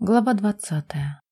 Глава двадцатая.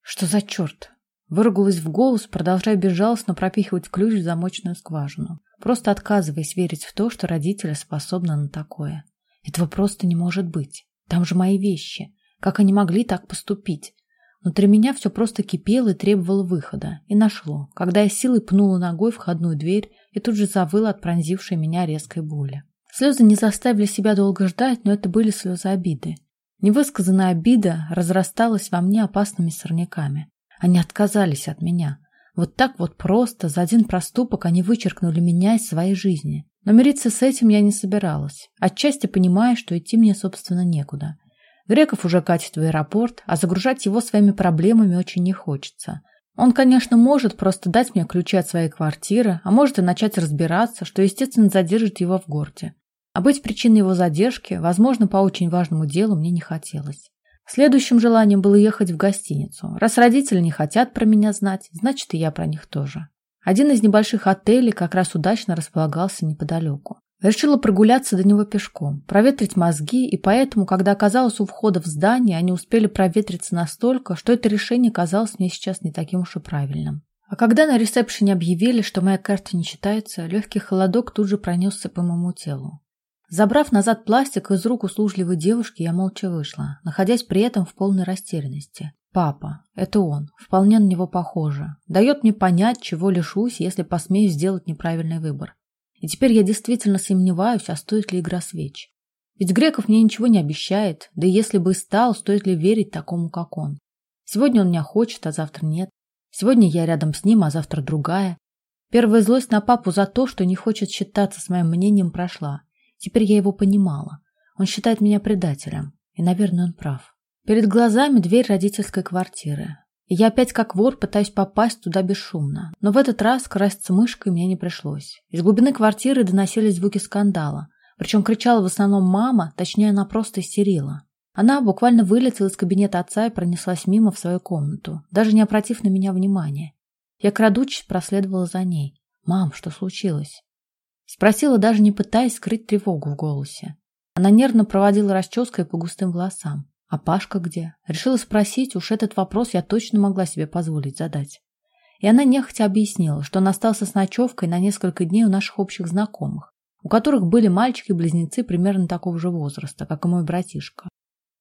Что за черт? Выругалась в голос, продолжая безжалостно пропихивать ключ в замочную скважину, просто отказываясь верить в то, что родители способны на такое. Этого просто не может быть. Там же мои вещи. Как они могли так поступить? Внутри меня все просто кипело и требовало выхода. И нашло, когда я силой пнула ногой входную дверь и тут же завыла от пронзившей меня резкой боли. Слезы не заставили себя долго ждать, но это были слезы обиды. Невысказанная обида разрасталась во мне опасными сорняками. Они отказались от меня. Вот так вот просто, за один проступок они вычеркнули меня из своей жизни. Но мириться с этим я не собиралась, отчасти понимая, что идти мне, собственно, некуда. Греков уже катит в аэропорт, а загружать его своими проблемами очень не хочется. Он, конечно, может просто дать мне ключи от своей квартиры, а может и начать разбираться, что, естественно, задержит его в городе. А быть причиной его задержки, возможно, по очень важному делу мне не хотелось. Следующим желанием было ехать в гостиницу. Раз родители не хотят про меня знать, значит и я про них тоже. Один из небольших отелей как раз удачно располагался неподалеку. Решила прогуляться до него пешком, проветрить мозги, и поэтому, когда оказалась у входа в здание, они успели проветриться настолько, что это решение казалось мне сейчас не таким уж и правильным. А когда на ресепшене объявили, что моя карта не считается, легкий холодок тут же пронесся по моему телу. Забрав назад пластик из рук услужливой девушки, я молча вышла, находясь при этом в полной растерянности. Папа, это он, вполне на него похоже. Дает мне понять, чего лишусь, если посмею сделать неправильный выбор. И теперь я действительно сомневаюсь, а стоит ли игра свеч. Ведь Греков мне ничего не обещает, да и если бы и стал, стоит ли верить такому, как он. Сегодня он меня хочет, а завтра нет. Сегодня я рядом с ним, а завтра другая. Первая злость на папу за то, что не хочет считаться с моим мнением, прошла. Теперь я его понимала. Он считает меня предателем. И, наверное, он прав. Перед глазами дверь родительской квартиры. И я опять как вор пытаюсь попасть туда бесшумно. Но в этот раз красться мышкой мне не пришлось. Из глубины квартиры доносились звуки скандала. Причем кричала в основном мама, точнее, она просто истерила. Она буквально вылетела из кабинета отца и пронеслась мимо в свою комнату, даже не обратив на меня внимания. Я, крадучись, проследовала за ней. «Мам, что случилось?» Спросила, даже не пытаясь скрыть тревогу в голосе. Она нервно проводила расческой по густым волосам. А Пашка где? Решила спросить, уж этот вопрос я точно могла себе позволить задать. И она нехотя объяснила, что он остался с ночевкой на несколько дней у наших общих знакомых, у которых были мальчики-близнецы примерно такого же возраста, как и мой братишка.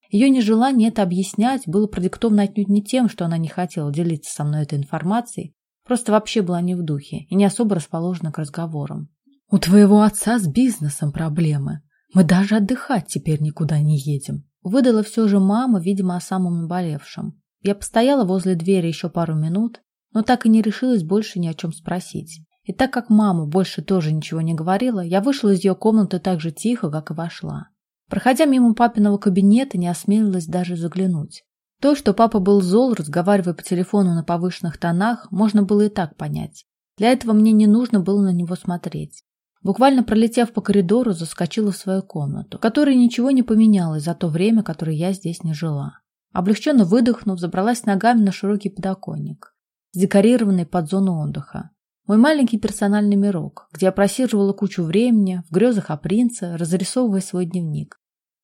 Ее нежелание это объяснять было продиктовано отнюдь не тем, что она не хотела делиться со мной этой информацией, просто вообще была не в духе и не особо расположена к разговорам. У твоего отца с бизнесом проблемы. Мы даже отдыхать теперь никуда не едем. Выдала все же мама, видимо, о самом наболевшем. Я постояла возле двери еще пару минут, но так и не решилась больше ни о чем спросить. И так как мама больше тоже ничего не говорила, я вышла из ее комнаты так же тихо, как и вошла. Проходя мимо папиного кабинета, не осмелилась даже заглянуть. То, что папа был зол, разговаривая по телефону на повышенных тонах, можно было и так понять. Для этого мне не нужно было на него смотреть. Буквально пролетев по коридору, заскочила в свою комнату, в которой ничего не поменялось за то время, которое я здесь не жила. Облегченно выдохнув, забралась ногами на широкий подоконник, декорированный под зону отдыха. Мой маленький персональный мирок, где я просиживала кучу времени, в грезах о принце, разрисовывая свой дневник.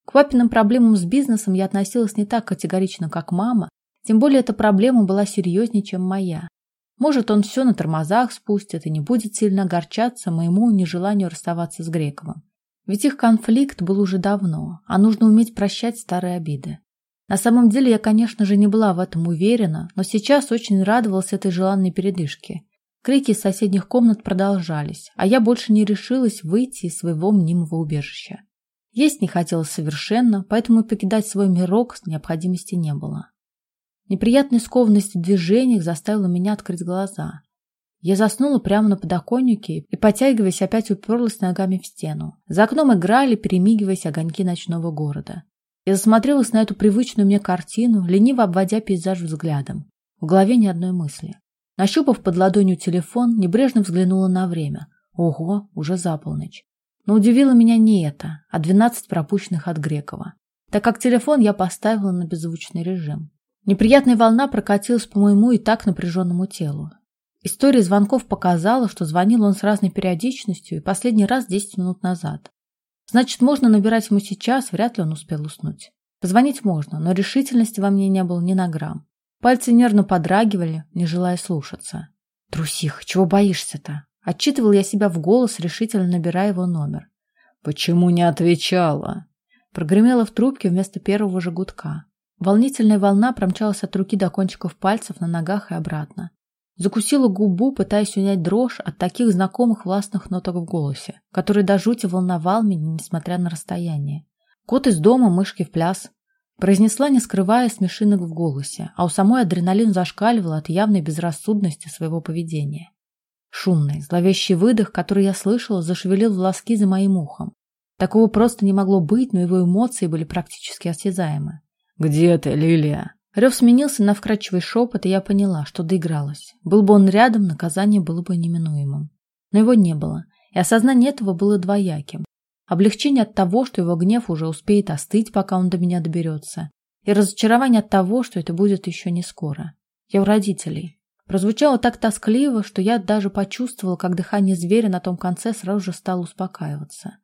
К папиным проблемам с бизнесом я относилась не так категорично, как мама, тем более эта проблема была серьезнее, чем моя. Может, он все на тормозах спустит и не будет сильно огорчаться моему нежеланию расставаться с Грековым. Ведь их конфликт был уже давно, а нужно уметь прощать старые обиды. На самом деле я, конечно же, не была в этом уверена, но сейчас очень радовалась этой желанной передышке. Крики из соседних комнат продолжались, а я больше не решилась выйти из своего мнимого убежища. Есть не хотелось совершенно, поэтому покидать свой мирок необходимости не было. Неприятная скованность в движениях заставила меня открыть глаза. Я заснула прямо на подоконнике и, потягиваясь, опять уперлась ногами в стену. За окном играли, перемигиваясь огоньки ночного города. Я засмотрелась на эту привычную мне картину, лениво обводя пейзаж взглядом. В голове ни одной мысли. Нащупав под ладонью телефон, небрежно взглянула на время. Ого, уже за полночь. Но удивило меня не это, а двенадцать пропущенных от Грекова, так как телефон я поставила на беззвучный режим. Неприятная волна прокатилась по моему и так напряженному телу. История звонков показала, что звонил он с разной периодичностью и последний раз 10 минут назад. Значит, можно набирать ему сейчас, вряд ли он успел уснуть. Позвонить можно, но решительности во мне не было ни на грамм. Пальцы нервно подрагивали, не желая слушаться. «Трусих, чего боишься-то?» Отчитывал я себя в голос, решительно набирая его номер. «Почему не отвечала?» Прогремело в трубке вместо первого же гудка. Волнительная волна промчалась от руки до кончиков пальцев на ногах и обратно. Закусила губу, пытаясь унять дрожь от таких знакомых властных ноток в голосе, который до жути волновал меня, несмотря на расстояние. Кот из дома, мышки в пляс. Произнесла, не скрывая смешинок в голосе, а у самой адреналин зашкаливал от явной безрассудности своего поведения. Шумный, зловещий выдох, который я слышала, зашевелил волоски за моим ухом. Такого просто не могло быть, но его эмоции были практически осязаемы. «Где ты, Лилия?» Рев сменился на вкрадчивый шепот, и я поняла, что доигралась. Был бы он рядом, наказание было бы неминуемым. Но его не было, и осознание этого было двояким. Облегчение от того, что его гнев уже успеет остыть, пока он до меня доберется, и разочарование от того, что это будет еще не скоро. Я у родителей. Прозвучало так тоскливо, что я даже почувствовала, как дыхание зверя на том конце сразу же стало успокаиваться.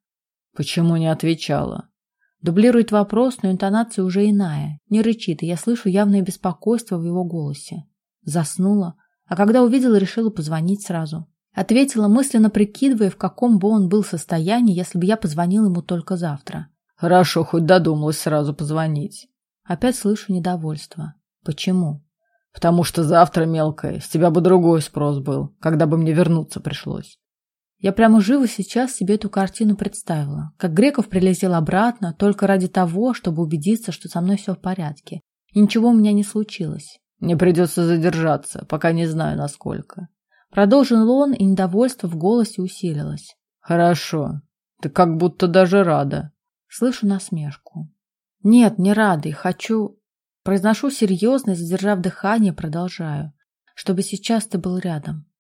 «Почему не отвечала?» Дублирует вопрос, но интонация уже иная. Не рычит, и я слышу явное беспокойство в его голосе. Заснула, а когда увидела, решила позвонить сразу. Ответила, мысленно прикидывая, в каком бы он был состоянии, если бы я позвонила ему только завтра. Хорошо, хоть додумалась сразу позвонить. Опять слышу недовольство. Почему? Потому что завтра, мелкая, с тебя бы другой спрос был, когда бы мне вернуться пришлось. Я прямо живо сейчас себе эту картину представила, как Греков прилетел обратно только ради того, чтобы убедиться, что со мной все в порядке, и ничего у меня не случилось. Мне придется задержаться, пока не знаю, насколько. Продолжил он, и недовольство в голосе усилилось. Хорошо. Ты как будто даже рада. Слышу насмешку. Нет, не рада и хочу... Произношу серьезно, задержав дыхание, продолжаю. Чтобы сейчас ты был рядом.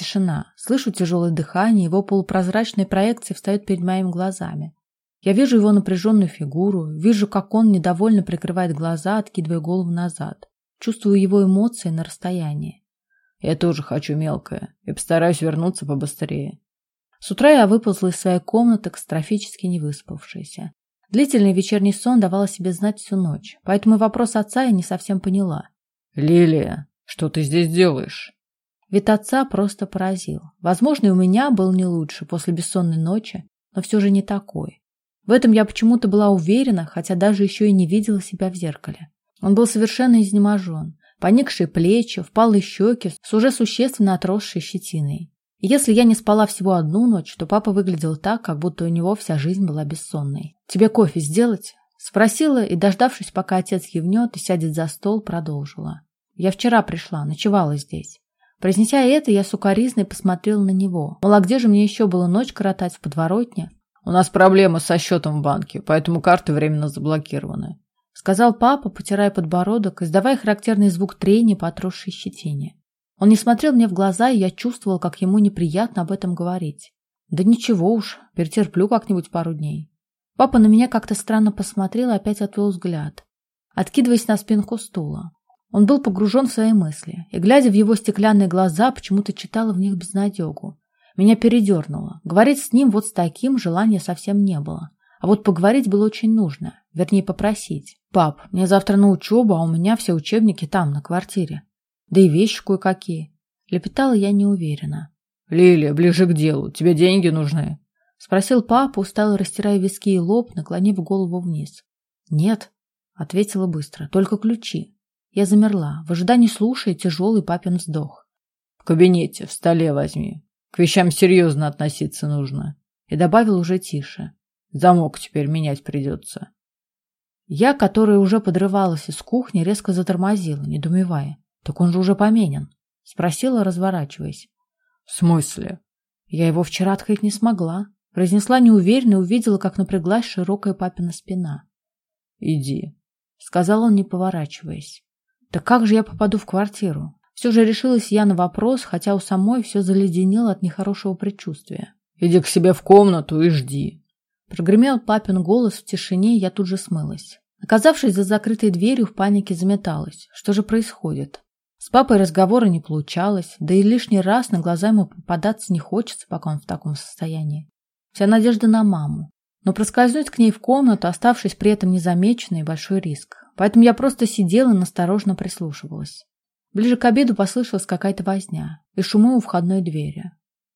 Тишина. Слышу тяжелое дыхание, его полупрозрачные проекции встают перед моими глазами. Я вижу его напряженную фигуру, вижу, как он недовольно прикрывает глаза, откидывая голову назад. Чувствую его эмоции на расстоянии. Я тоже хочу мелкое и постараюсь вернуться побыстрее. С утра я выползла из своей комнаты, катастрофически не выспавшаяся. Длительный вечерний сон давал о себе знать всю ночь, поэтому вопрос отца я не совсем поняла. «Лилия, что ты здесь делаешь?» Вид отца просто поразил. Возможно, и у меня был не лучше после бессонной ночи, но все же не такой. В этом я почему-то была уверена, хотя даже еще и не видела себя в зеркале. Он был совершенно изнеможен. Поникшие плечи, впалые щеки с уже существенно отросшей щетиной. И если я не спала всего одну ночь, то папа выглядел так, как будто у него вся жизнь была бессонной. «Тебе кофе сделать?» Спросила и, дождавшись, пока отец явнет и сядет за стол, продолжила. «Я вчера пришла, ночевала здесь. Произнеся это, я сукоризной посмотрела на него. Мол, а где же мне еще было ночь коротать в подворотне? У нас проблемы со счетом в банке, поэтому карты временно заблокированы. Сказал папа, потирая подбородок, издавая характерный звук трения по отросшей щетине. Он не смотрел мне в глаза, и я чувствовал, как ему неприятно об этом говорить. Да ничего уж, перетерплю как-нибудь пару дней. Папа на меня как-то странно посмотрел и опять отвел взгляд, откидываясь на спинку стула. Он был погружен в свои мысли, и, глядя в его стеклянные глаза, почему-то читала в них безнадегу. Меня передернуло. Говорить с ним вот с таким желания совсем не было. А вот поговорить было очень нужно, вернее попросить. «Пап, мне завтра на учебу, а у меня все учебники там, на квартире. Да и вещи кое-какие». Лепетала я неуверенно. «Лилия, ближе к делу. Тебе деньги нужны?» Спросил папа, устало растирая виски и лоб, наклонив голову вниз. «Нет», — ответила быстро, — «только ключи». Я замерла, в ожидании слушая тяжелый папин вздох. В кабинете, в столе возьми. К вещам серьезно относиться нужно. И добавил уже тише. Замок теперь менять придется. Я, которая уже подрывалась из кухни, резко затормозила, недоумевая. Так он же уже поменен. Спросила, разворачиваясь. В смысле? Я его вчера открыть не смогла. Произнесла неуверенно и увидела, как напряглась широкая папина спина. Иди, сказал он, не поворачиваясь. Так как же я попаду в квартиру? Все же решилась я на вопрос, хотя у самой все заледенело от нехорошего предчувствия. «Иди к себе в комнату и жди». Прогремел папин голос в тишине, я тут же смылась. Оказавшись за закрытой дверью, в панике заметалась. Что же происходит? С папой разговора не получалось, да и лишний раз на глаза ему попадаться не хочется, пока он в таком состоянии. Вся надежда на маму. Но проскользнуть к ней в комнату, оставшись при этом незамеченной, большой риск. Поэтому я просто сидела и насторожно прислушивалась. Ближе к обеду послышалась какая-то возня и шумы у входной двери.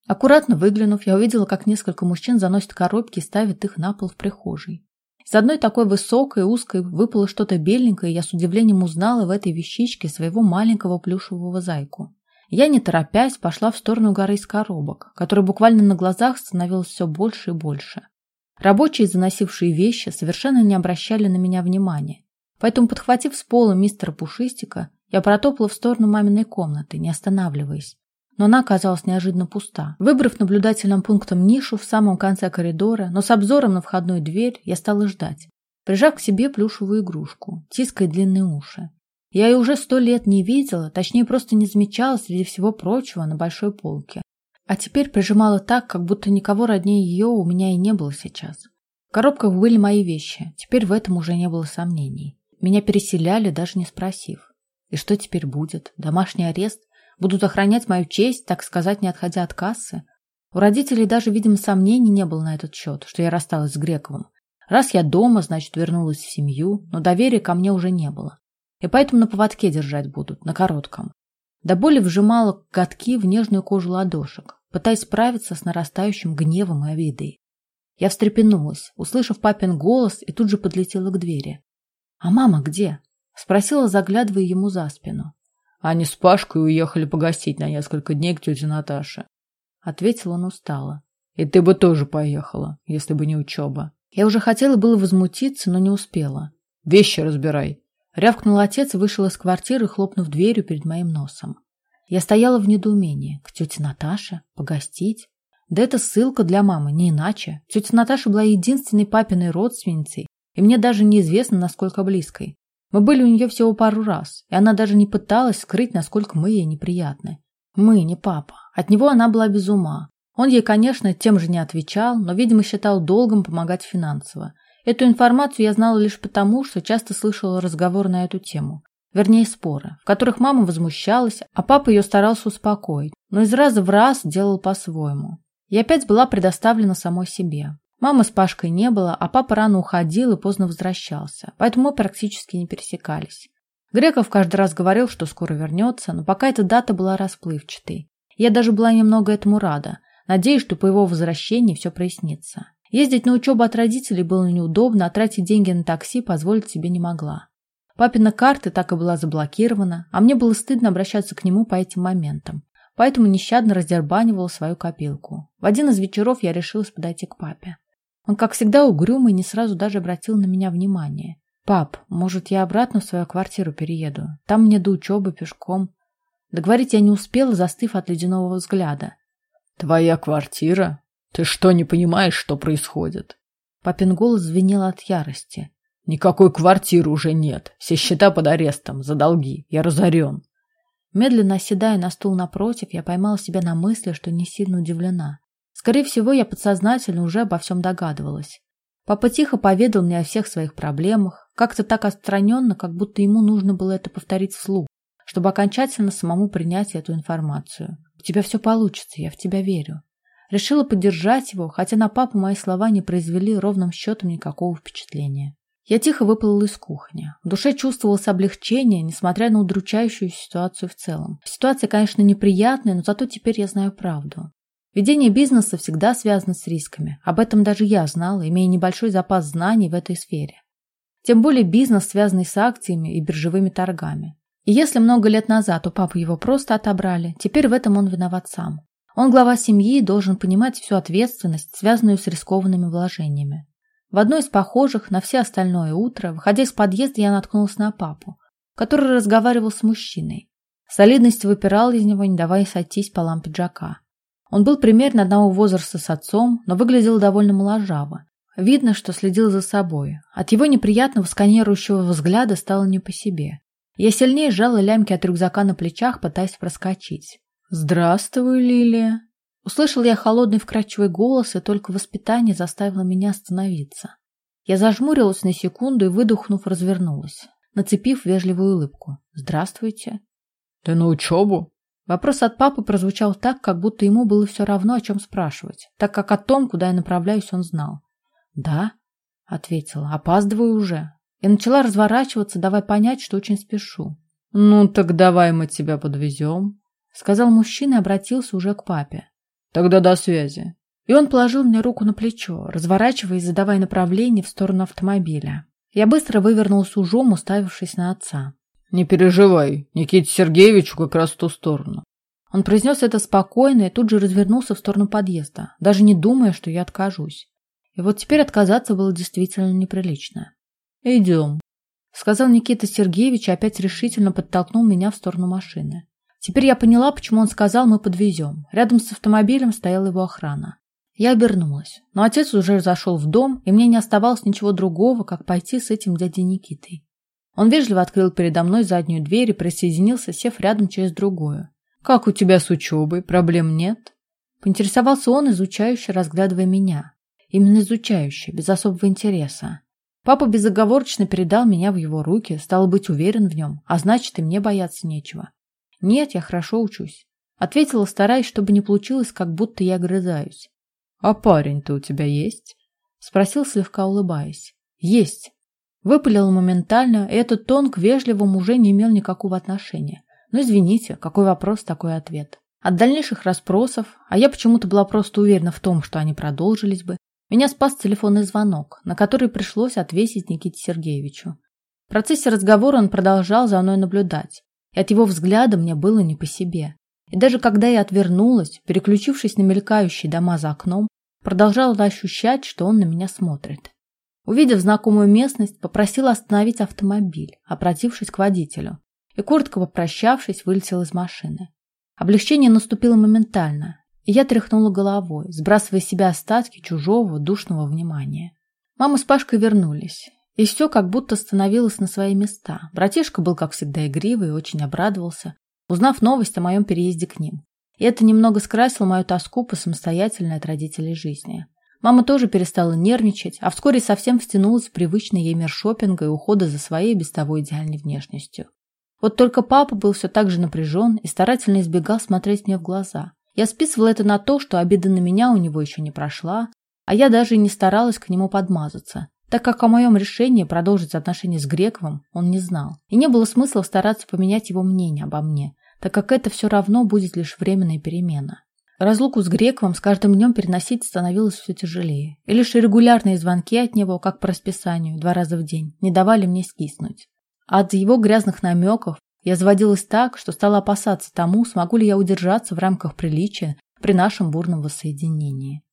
Аккуратно выглянув, я увидела, как несколько мужчин заносят коробки и ставят их на пол в прихожей. С одной такой высокой, узкой выпало что-то беленькое, и я с удивлением узнала в этой вещичке своего маленького плюшевого зайку. Я, не торопясь, пошла в сторону горы из коробок, которая буквально на глазах становилась все больше и больше. Рабочие, заносившие вещи, совершенно не обращали на меня внимания. Поэтому, подхватив с пола мистера Пушистика, я протопала в сторону маминой комнаты, не останавливаясь. Но она оказалась неожиданно пуста. Выбрав наблюдательным пунктом нишу в самом конце коридора, но с обзором на входную дверь, я стала ждать, прижав к себе плюшевую игрушку, тиская длинные уши. Я ее уже сто лет не видела, точнее просто не замечала среди всего прочего на большой полке. А теперь прижимала так, как будто никого роднее ее у меня и не было сейчас. В коробках были мои вещи, теперь в этом уже не было сомнений. Меня переселяли, даже не спросив. И что теперь будет? Домашний арест? Будут охранять мою честь, так сказать, не отходя от кассы? У родителей даже, видимо, сомнений не было на этот счет, что я рассталась с Грековым. Раз я дома, значит, вернулась в семью, но доверия ко мне уже не было. И поэтому на поводке держать будут, на коротком. До боли вжимала катки в нежную кожу ладошек, пытаясь справиться с нарастающим гневом и обидой. Я встрепенулась, услышав папин голос, и тут же подлетела к двери. «А мама где?» — спросила, заглядывая ему за спину. «Они с Пашкой уехали погостить на несколько дней к тете Наташе», — ответил он устало. «И ты бы тоже поехала, если бы не учеба». Я уже хотела было возмутиться, но не успела. «Вещи разбирай», Рявкнул отец и вышел из квартиры, хлопнув дверью перед моим носом. Я стояла в недоумении. К тете Наташе? Погостить? Да это ссылка для мамы, не иначе. Тетя Наташа была единственной папиной родственницей, и мне даже неизвестно, насколько близкой. Мы были у нее всего пару раз, и она даже не пыталась скрыть, насколько мы ей неприятны. Мы, не папа. От него она была без ума. Он ей, конечно, тем же не отвечал, но, видимо, считал долгом помогать финансово. Эту информацию я знала лишь потому, что часто слышала разговор на эту тему. Вернее, споры, в которых мама возмущалась, а папа ее старался успокоить, но из раза в раз делал по-своему. Я опять была предоставлена самой себе. Мамы с Пашкой не было, а папа рано уходил и поздно возвращался, поэтому мы практически не пересекались. Греков каждый раз говорил, что скоро вернется, но пока эта дата была расплывчатой. Я даже была немного этому рада, надеясь, что по его возвращении все прояснится. Ездить на учебу от родителей было неудобно, а тратить деньги на такси позволить себе не могла. Папина карта так и была заблокирована, а мне было стыдно обращаться к нему по этим моментам. Поэтому нещадно раздербанивала свою копилку. В один из вечеров я решилась подойти к папе. Он, как всегда, угрюмый, не сразу даже обратил на меня внимание. «Пап, может, я обратно в свою квартиру перееду? Там мне до учебы пешком». Договорить я не успела, застыв от ледяного взгляда. «Твоя квартира? Ты что, не понимаешь, что происходит? Папин голос звенел от ярости. Никакой квартиры уже нет. Все счета под арестом, за долги. Я разорен. Медленно оседая на стул напротив, я поймала себя на мысли, что не сильно удивлена. Скорее всего, я подсознательно уже обо всем догадывалась. Папа тихо поведал мне о всех своих проблемах, как-то так отстраненно, как будто ему нужно было это повторить вслух, чтобы окончательно самому принять эту информацию. «У тебя все получится, я в тебя верю. Решила поддержать его, хотя на папу мои слова не произвели ровным счетом никакого впечатления. Я тихо выплыла из кухни. В душе чувствовалось облегчение, несмотря на удручающую ситуацию в целом. Ситуация, конечно, неприятная, но зато теперь я знаю правду. Ведение бизнеса всегда связано с рисками. Об этом даже я знала, имея небольшой запас знаний в этой сфере. Тем более бизнес, связанный с акциями и биржевыми торгами. И если много лет назад у папы его просто отобрали, теперь в этом он виноват сам. Он глава семьи и должен понимать всю ответственность, связанную с рискованными вложениями. В одно из похожих на все остальное утро, выходя из подъезда, я наткнулась на папу, который разговаривал с мужчиной. Солидность выпирала из него, не давая сойтись полам пиджака. Он был примерно одного возраста с отцом, но выглядел довольно моложаво. Видно, что следил за собой. От его неприятного сканирующего взгляда стало не по себе. Я сильнее сжала лямки от рюкзака на плечах, пытаясь проскочить. «Здравствуй, Лилия!» Услышал я холодный вкрадчивый голос, и только воспитание заставило меня остановиться. Я зажмурилась на секунду и, выдохнув, развернулась, нацепив вежливую улыбку. «Здравствуйте!» «Ты на учебу?» Вопрос от папы прозвучал так, как будто ему было все равно, о чем спрашивать, так как о том, куда я направляюсь, он знал. Да, ответила. Опаздываю уже. И начала разворачиваться, давая понять, что очень спешу. Ну так давай мы тебя подвезем, сказал мужчина и обратился уже к папе. Тогда до связи. И он положил мне руку на плечо, разворачивая и задавая направление в сторону автомобиля. Я быстро вывернулся ужом, уставившись на отца. «Не переживай, Никите Сергеевичу как раз в ту сторону». Он произнес это спокойно и тут же развернулся в сторону подъезда, даже не думая, что я откажусь. И вот теперь отказаться было действительно неприлично. «Идем», — сказал Никита Сергеевич и опять решительно подтолкнул меня в сторону машины. Теперь я поняла, почему он сказал «мы подвезем». Рядом с автомобилем стояла его охрана. Я обернулась, но отец уже зашел в дом, и мне не оставалось ничего другого, как пойти с этим дядей Никитой. Он вежливо открыл передо мной заднюю дверь и присоединился, сев рядом через другую. «Как у тебя с учебой? Проблем нет?» Поинтересовался он, изучающе разглядывая меня. Именно изучающий, без особого интереса. Папа безоговорочно передал меня в его руки, стал быть уверен в нем, а значит, и мне бояться нечего. «Нет, я хорошо учусь», — ответила, стараясь, чтобы не получилось, как будто я огрызаюсь. «А парень-то у тебя есть?» — спросил, слегка улыбаясь. «Есть». Выпалил моментально, и этот тон к вежливому уже не имел никакого отношения. Ну, извините, какой вопрос, такой ответ. От дальнейших расспросов, а я почему-то была просто уверена в том, что они продолжились бы, меня спас телефонный звонок, на который пришлось ответить Никите Сергеевичу. В процессе разговора он продолжал за мной наблюдать, и от его взгляда мне было не по себе. И даже когда я отвернулась, переключившись на мелькающие дома за окном, продолжала ощущать, что он на меня смотрит. Увидев знакомую местность, попросила остановить автомобиль, обратившись к водителю, и, коротко попрощавшись, вылетел из машины. Облегчение наступило моментально, и я тряхнула головой, сбрасывая с себя остатки чужого душного внимания. Мама с Пашкой вернулись, и все как будто становилось на свои места. Братишка был, как всегда, игривый и очень обрадовался, узнав новость о моем переезде к ним. И это немного скрасило мою тоску по самостоятельной от родителей жизни. Мама тоже перестала нервничать, а вскоре совсем втянулась в привычный ей мир шопинга и ухода за своей без того идеальной внешностью. Вот только папа был все так же напряжен и старательно избегал смотреть мне в глаза. Я списывала это на то, что обида на меня у него еще не прошла, а я даже и не старалась к нему подмазаться, так как о моем решении продолжить отношения с Грековым он не знал. И не было смысла стараться поменять его мнение обо мне, так как это все равно будет лишь временная перемена. Разлуку с Грековым с каждым днем переносить становилось все тяжелее, и лишь регулярные звонки от него, как по расписанию, два раза в день, не давали мне скиснуть. От его грязных намеков я заводилась так, что стала опасаться тому, смогу ли я удержаться в рамках приличия при нашем бурном воссоединении.